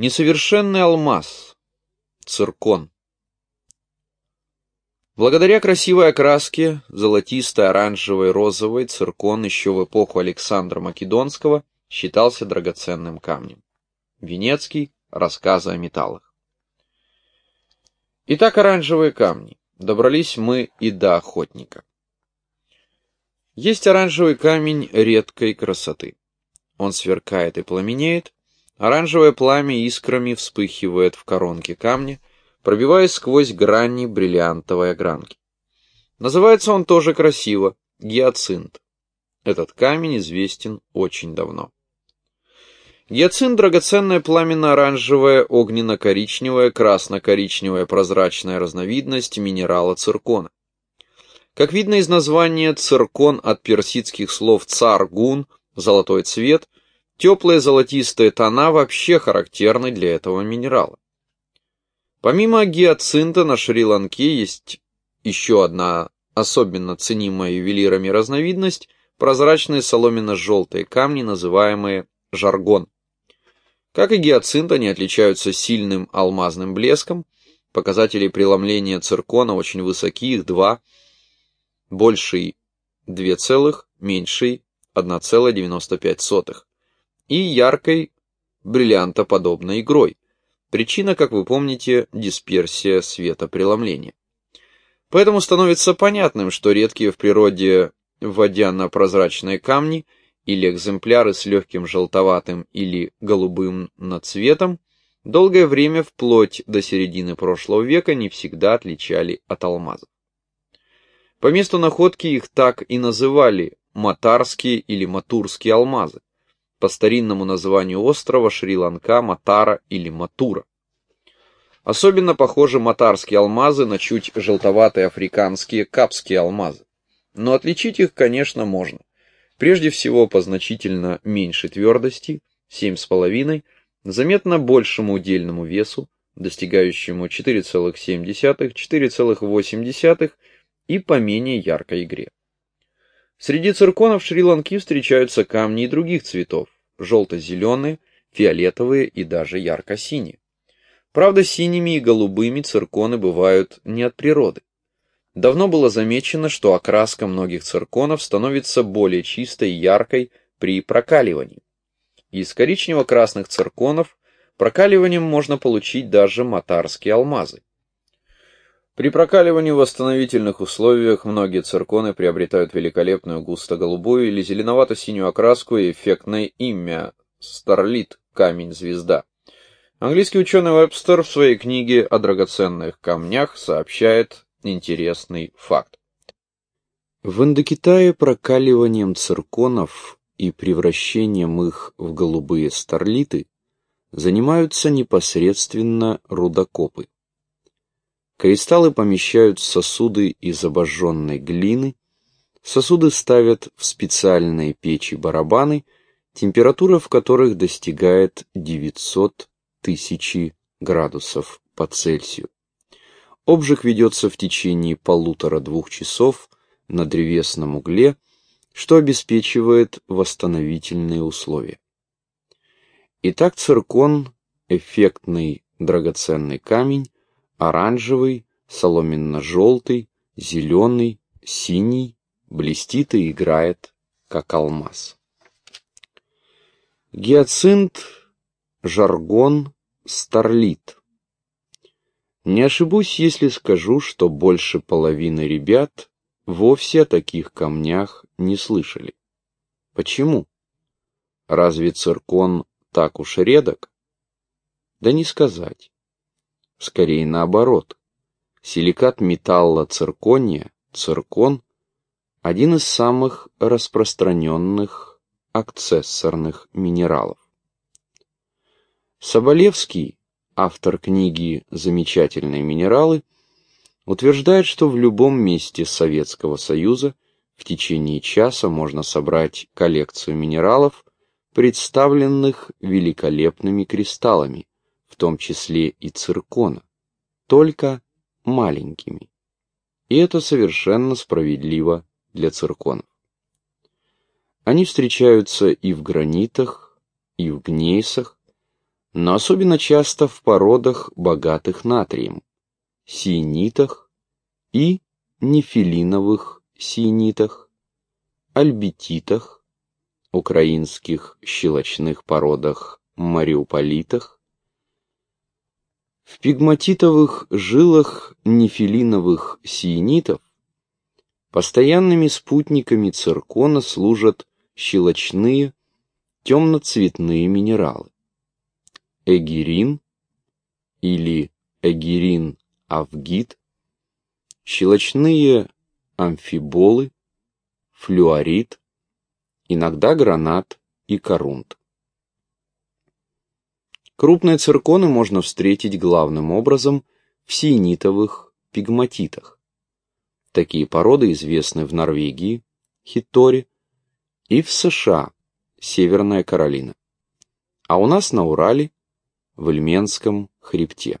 Несовершенный алмаз. Циркон. Благодаря красивой окраске, золотистой, оранжевой, розовой, циркон еще в эпоху Александра Македонского считался драгоценным камнем. Венецкий. Рассказы о металлах. Итак, оранжевые камни. Добрались мы и до охотника. Есть оранжевый камень редкой красоты. Он сверкает и пламенеет, оранжевое пламя искрами вспыхивает в коронке камня, пробиваясь сквозь грани бриллиантовой огранки. Называется он тоже красиво – гиацинт. Этот камень известен очень давно. Гиацинт – драгоценная пламенно-оранжевая, огненно-коричневая, красно-коричневая прозрачная разновидность минерала циркона. Как видно из названия, циркон от персидских слов цар-гун – золотой цвет, теплые золотистые тона вообще характерны для этого минерала. Помимо гиацинта на Шри-Ланке есть еще одна особенно ценимая ювелирами разновидность – прозрачные соломенно-желтые камни, называемые жаргон. Как и гиацинт, они отличаются сильным алмазным блеском. Показатели преломления циркона очень высоки, их два. Больший 2 целых, меньший 1,95. И яркой бриллиантоподобной игрой. Причина, как вы помните, дисперсия светопреломления. Поэтому становится понятным, что редкие в природе водяно-прозрачные камни – или экземпляры с легким желтоватым или голубым нацветом, долгое время вплоть до середины прошлого века не всегда отличали от алмазов. По месту находки их так и называли матарские или матурские алмазы, по старинному названию острова Шри-Ланка Матара или Матура. Особенно похожи матарские алмазы на чуть желтоватые африканские капские алмазы. Но отличить их, конечно, можно. Прежде всего по значительно меньшей твердости, 7,5, заметно большему удельному весу, достигающему 4,7-4,8 и по менее яркой игре. Среди цирконов Шри-Ланки встречаются камни и других цветов, желто-зеленые, фиолетовые и даже ярко-синие. Правда, синими и голубыми цирконы бывают не от природы. Давно было замечено, что окраска многих цирконов становится более чистой и яркой при прокаливании. Из коричнево-красных цирконов прокаливанием можно получить даже матарские алмазы. При прокаливании в восстановительных условиях многие цирконы приобретают великолепную густо-голубую или зеленовато-синюю окраску и эффектное имя – старлит, камень-звезда. Английский ученый Вебстер в своей книге о драгоценных камнях сообщает интересный факт. В Индокитае прокаливанием цирконов и превращением их в голубые старлиты занимаются непосредственно рудокопы. Кристаллы помещают в сосуды из обожженной глины, сосуды ставят в специальные печи-барабаны, температура в которых достигает 900 тысяч градусов по Цельсию. Обжиг ведется в течение полутора-двух часов на древесном угле, что обеспечивает восстановительные условия. Итак, циркон – эффектный драгоценный камень, оранжевый, соломенно-желтый, зеленый, синий, блестит и играет, как алмаз. Гиацинт, жаргон, старлит – не ошибусь, если скажу, что больше половины ребят вовсе о таких камнях не слышали. Почему? Разве циркон так уж редок? Да не сказать. Скорее наоборот. Силикат металла циркония, циркон, один из самых распространенных акцессорных минералов. Соболевский автор книги «Замечательные минералы», утверждает, что в любом месте Советского Союза в течение часа можно собрать коллекцию минералов, представленных великолепными кристаллами, том числе и циркона, только маленькими. И это совершенно справедливо для цирконов. Они встречаются и в гранитах, и в гнейсах, но особенно часто в породах, богатых натрием, сиенитах и нефилиновых сиенитах, альбититах, украинских щелочных породах мариуполитах, в пигматитовых жилах нефилиновых сиенитов постоянными спутниками циркона служат щелочные темноцветные минералы. Эгирин или эгирин-авгит, щелочные амфиболы, флюорит, иногда гранат и корунт. Крупные цирконы можно встретить главным образом в сиенитовых пигматитах. Такие породы известны в Норвегии, Хитторе, и в США, Северная Каролина. А у нас на Урале, в Ильменском хребте.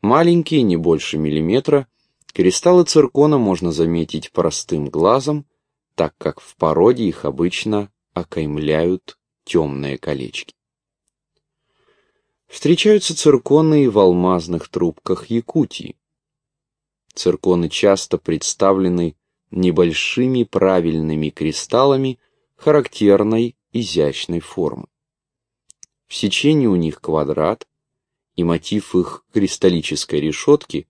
Маленькие, не больше миллиметра, кристаллы циркона можно заметить простым глазом, так как в породе их обычно окаймляют темные колечки. Встречаются цирконы в алмазных трубках Якутии. Цирконы часто представлены небольшими правильными кристаллами характерной изящной формы. В сечении у них квадрат, и мотив их кристаллической решетки,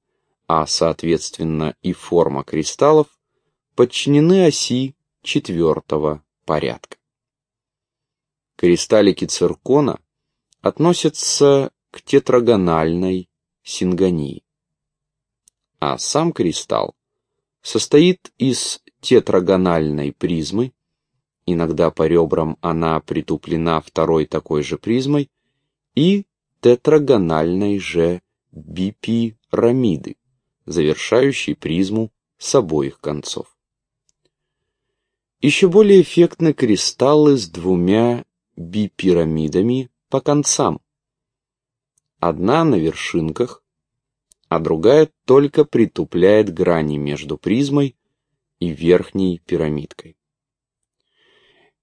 а соответственно и форма кристаллов, подчинены оси четвертого порядка. Кристаллики циркона относятся к тетрагональной сингонии, а сам кристалл состоит из тетрагональной призмы, иногда по ребрам она притуплена второй такой же призмой, и тетрагональной же бипирамиды, завершающей призму с обоих концов. Еще более эффектны кристаллы с двумя бипирамидами по концам. Одна на вершинках, а другая только притупляет грани между призмой и верхней пирамидкой.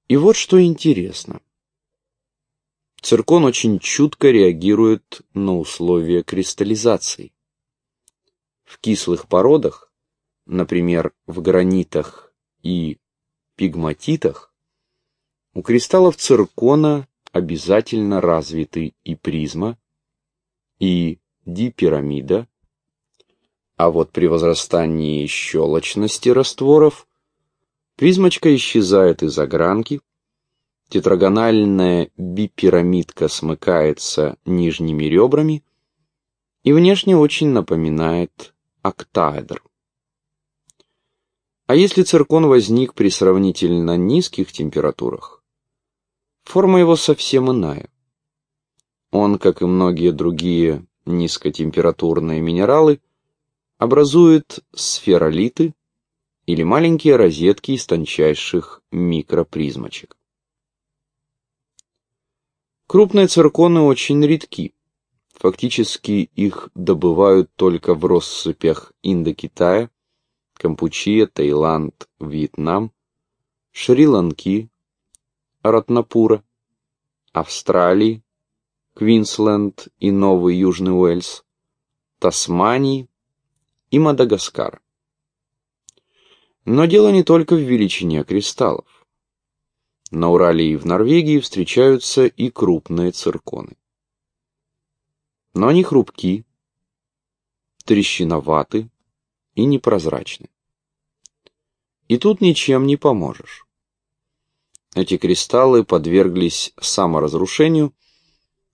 И вот что интересно. Циркон очень чутко реагирует на условия кристаллизации. В кислых породах, например, в гранитах и пигматитах, у кристаллов циркона обязательно развиты и призма, и дипирамида, а вот при возрастании щелочности растворов призмочка исчезает из огранки, тетрагональная бипирамидка смыкается нижними ребрами и внешне очень напоминает октаэдр. А если циркон возник при сравнительно низких температурах, форма его совсем иная. Он, как и многие другие низкотемпературные минералы, образует сферолиты или маленькие розетки из тончайших микропризмочек. Крупные цирконы очень редки. Фактически их добывают только в россыпях Индокитая, Кампучия, Таиланд, Вьетнам, Шри-Ланки, Ратнапура, Австралии, Квинсленд и Новый Южный Уэльс, Тасмании, и Мадагаскар. Но дело не только в величине кристаллов. На Урале и в Норвегии встречаются и крупные цирконы. Но они хрупки, трещиноваты и непрозрачны. И тут ничем не поможешь. Эти кристаллы подверглись саморазрушению,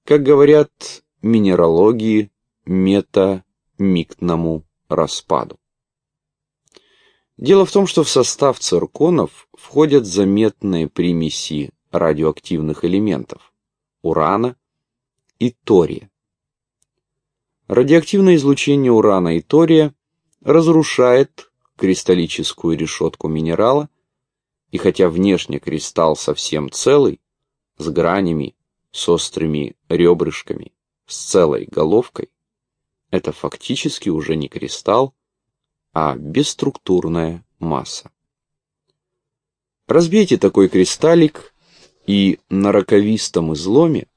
как говорят минералогии, метамиктному распаду. Дело в том, что в состав цирконов входят заметные примеси радиоактивных элементов – урана и тория. Радиоактивное излучение урана и тория разрушает кристаллическую решетку минерала, и хотя внешне кристалл совсем целый, с гранями, с острыми ребрышками, с целой головкой, это фактически уже не кристалл, а бесструктурная масса. Разбейте такой кристаллик, и на роковистом изломе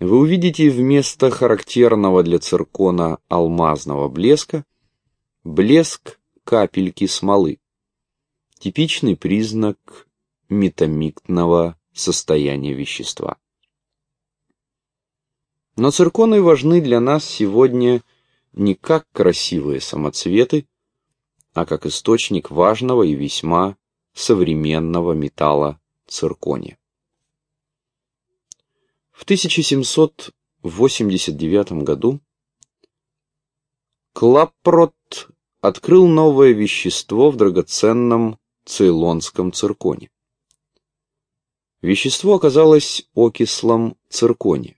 вы увидите вместо характерного для циркона алмазного блеска блеск капельки смолы, типичный признак метамиктного состояния вещества. Но цирконы важны для нас сегодня не как красивые самоцветы, а как источник важного и весьма современного металла циркония. В 1789 году Клаппрот открыл новое вещество в драгоценном цейлонском цирконе. Вещество оказалось окислом циркония.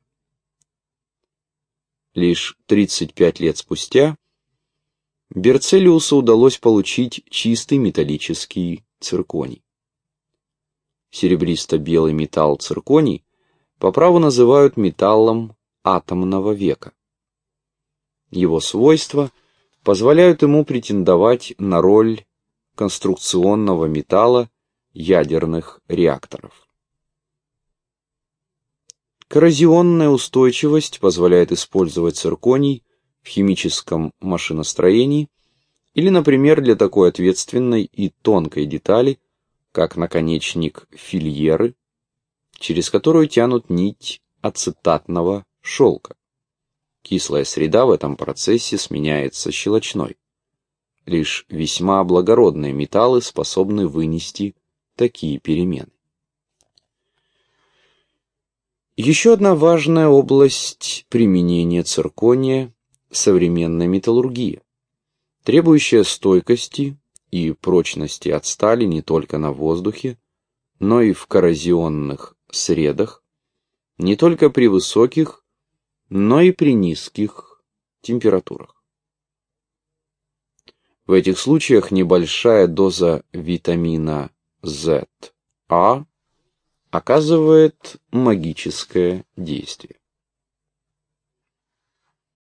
Лишь 35 лет спустя Берцелиусу удалось получить чистый металлический цирконий. Серебристо-белый металл цирконий по праву называют металлом атомного века. Его свойства позволяют ему претендовать на роль конструкционного металла ядерных реакторов. Коррозионная устойчивость позволяет использовать цирконий в химическом машиностроении или, например, для такой ответственной и тонкой детали, как наконечник фильеры, через которую тянут нить ацетатного шелка. Кислая среда в этом процессе сменяется щелочной. Лишь весьма благородные металлы способны вынести такие перемены. Еще одна важная область применения циркония – современная металлургия, требующая стойкости и прочности от стали не только на воздухе, но и в коррозионных средах, не только при высоких, но и при низких температурах. В этих случаях небольшая доза витамина ZA оказывает магическое действие.